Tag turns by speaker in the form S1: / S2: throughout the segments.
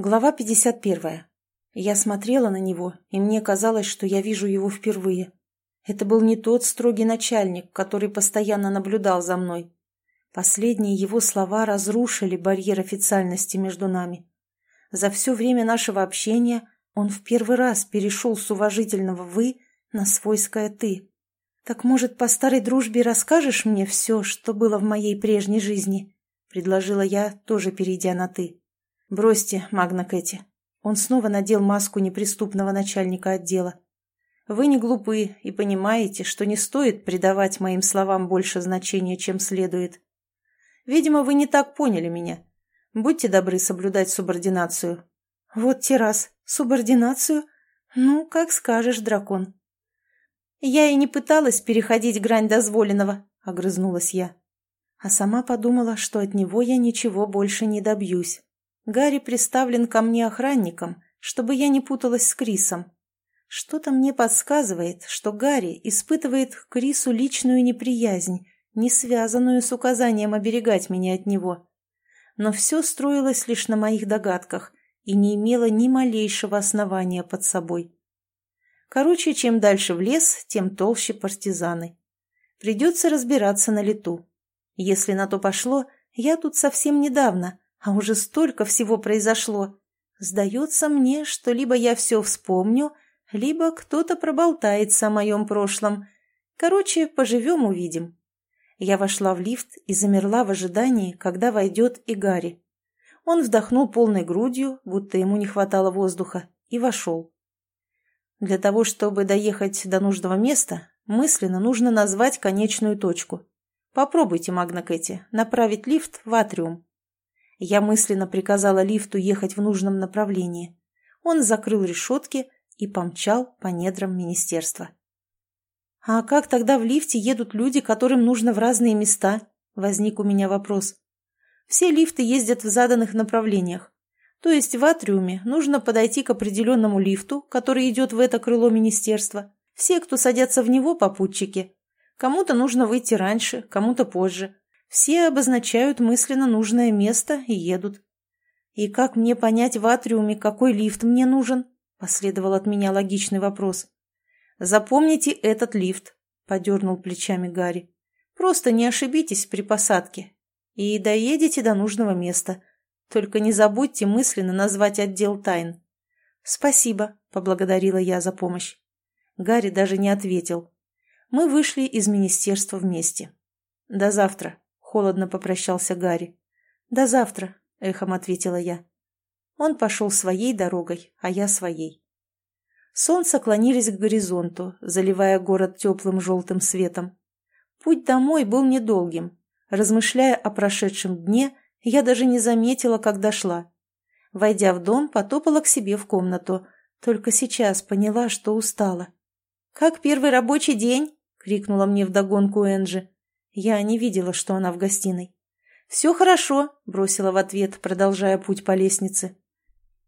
S1: Глава 51. Я смотрела на него, и мне казалось, что я вижу его впервые. Это был не тот строгий начальник, который постоянно наблюдал за мной. Последние его слова разрушили барьер официальности между нами. За все время нашего общения он в первый раз перешел с уважительного «вы» на свойское «ты». «Так, может, по старой дружбе расскажешь мне все, что было в моей прежней жизни?» — предложила я, тоже перейдя на «ты». «Бросьте, Магна Кэти». Он снова надел маску неприступного начальника отдела. «Вы не глупы и понимаете, что не стоит придавать моим словам больше значения, чем следует. Видимо, вы не так поняли меня. Будьте добры соблюдать субординацию». «Вот те раз. Субординацию? Ну, как скажешь, дракон». «Я и не пыталась переходить грань дозволенного», — огрызнулась я. А сама подумала, что от него я ничего больше не добьюсь. Гарри приставлен ко мне охранником, чтобы я не путалась с Крисом. Что-то мне подсказывает, что Гарри испытывает к Крису личную неприязнь, не связанную с указанием оберегать меня от него. Но все строилось лишь на моих догадках и не имело ни малейшего основания под собой. Короче, чем дальше в лес, тем толще партизаны. Придется разбираться на лету. Если на то пошло, я тут совсем недавно, а уже столько всего произошло. Сдается мне, что либо я все вспомню, либо кто-то проболтается о моем прошлом. Короче, поживем-увидим. Я вошла в лифт и замерла в ожидании, когда войдет и Гарри. Он вдохнул полной грудью, будто ему не хватало воздуха, и вошел. Для того, чтобы доехать до нужного места, мысленно нужно назвать конечную точку. Попробуйте, Магна Кэти, направить лифт в атриум. Я мысленно приказала лифту ехать в нужном направлении. Он закрыл решетки и помчал по недрам министерства. «А как тогда в лифте едут люди, которым нужно в разные места?» – возник у меня вопрос. «Все лифты ездят в заданных направлениях. То есть в атриуме нужно подойти к определенному лифту, который идет в это крыло министерства. Все, кто садятся в него, попутчики. Кому-то нужно выйти раньше, кому-то позже. Все обозначают мысленно нужное место и едут. «И как мне понять в атриуме, какой лифт мне нужен?» – последовал от меня логичный вопрос. «Запомните этот лифт», – подернул плечами Гарри. «Просто не ошибитесь при посадке и доедете до нужного места. Только не забудьте мысленно назвать отдел тайн». «Спасибо», – поблагодарила я за помощь. Гарри даже не ответил. Мы вышли из министерства вместе. «До завтра», Холодно попрощался Гарри. «До завтра», — эхом ответила я. Он пошел своей дорогой, а я своей. Солнце клонились к горизонту, заливая город теплым желтым светом. Путь домой был недолгим. Размышляя о прошедшем дне, я даже не заметила, как дошла. Войдя в дом, потопала к себе в комнату. Только сейчас поняла, что устала. «Как первый рабочий день?» — крикнула мне вдогонку Энджи. Я не видела, что она в гостиной. «Все хорошо», — бросила в ответ, продолжая путь по лестнице.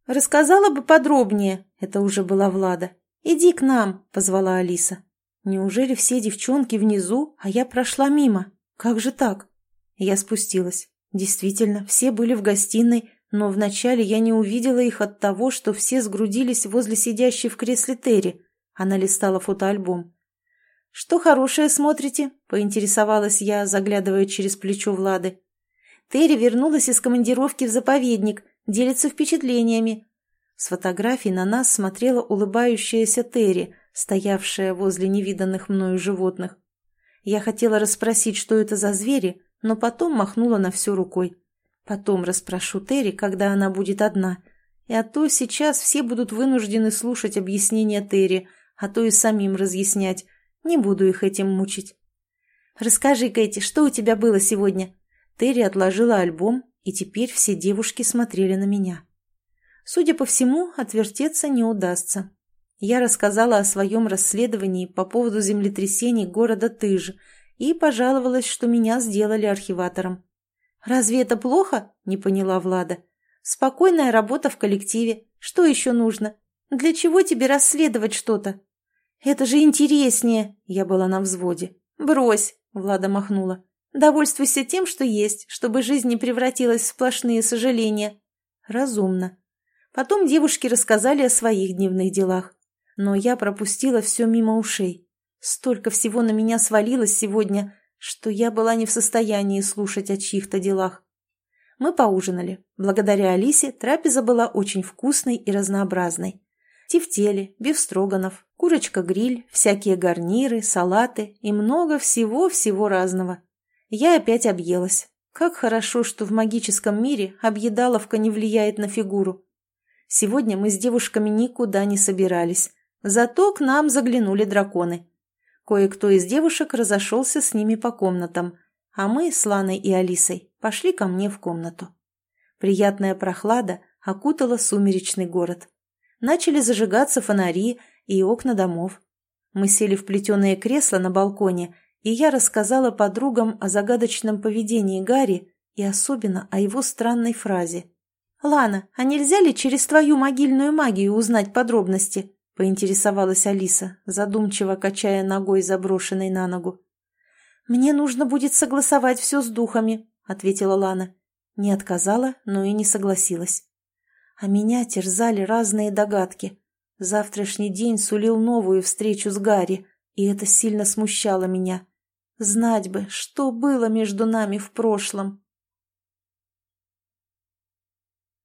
S1: «Рассказала бы подробнее», — это уже была Влада. «Иди к нам», — позвала Алиса. «Неужели все девчонки внизу, а я прошла мимо? Как же так?» Я спустилась. Действительно, все были в гостиной, но вначале я не увидела их от того, что все сгрудились возле сидящей в кресле Терри. Она листала фотоальбом. «Что хорошее смотрите?» – поинтересовалась я, заглядывая через плечо Влады. Терри вернулась из командировки в заповедник, делится впечатлениями. С фотографий на нас смотрела улыбающаяся Терри, стоявшая возле невиданных мною животных. Я хотела расспросить, что это за звери, но потом махнула на все рукой. Потом расспрошу Терри, когда она будет одна. И а то сейчас все будут вынуждены слушать объяснения Терри, а то и самим разъяснять, не буду их этим мучить. «Расскажи, Кэти, что у тебя было сегодня?» Терри отложила альбом, и теперь все девушки смотрели на меня. Судя по всему, отвертеться не удастся. Я рассказала о своем расследовании по поводу землетрясений города Тыж и пожаловалась, что меня сделали архиватором. «Разве это плохо?» – не поняла Влада. «Спокойная работа в коллективе. Что еще нужно? Для чего тебе расследовать что-то?» «Это же интереснее!» – я была на взводе. «Брось!» – Влада махнула. «Довольствуйся тем, что есть, чтобы жизнь не превратилась в сплошные сожаления». «Разумно. Потом девушки рассказали о своих дневных делах. Но я пропустила все мимо ушей. Столько всего на меня свалилось сегодня, что я была не в состоянии слушать о чьих-то делах. Мы поужинали. Благодаря Алисе трапеза была очень вкусной и разнообразной. Тефтели, бифстроганов, курочка-гриль, всякие гарниры, салаты и много всего-всего разного. Я опять объелась. Как хорошо, что в магическом мире объедаловка не влияет на фигуру. Сегодня мы с девушками никуда не собирались. Зато к нам заглянули драконы. Кое-кто из девушек разошелся с ними по комнатам, а мы с Ланой и Алисой пошли ко мне в комнату. Приятная прохлада окутала сумеречный город. Начали зажигаться фонари и окна домов. Мы сели в плетеные кресла на балконе, и я рассказала подругам о загадочном поведении Гарри и особенно о его странной фразе. «Лана, а нельзя ли через твою могильную магию узнать подробности?» — поинтересовалась Алиса, задумчиво качая ногой, заброшенной на ногу. «Мне нужно будет согласовать все с духами», — ответила Лана. Не отказала, но и не согласилась. А меня терзали разные догадки. Завтрашний день сулил новую встречу с Гарри, и это сильно смущало меня. Знать бы, что было между нами в прошлом.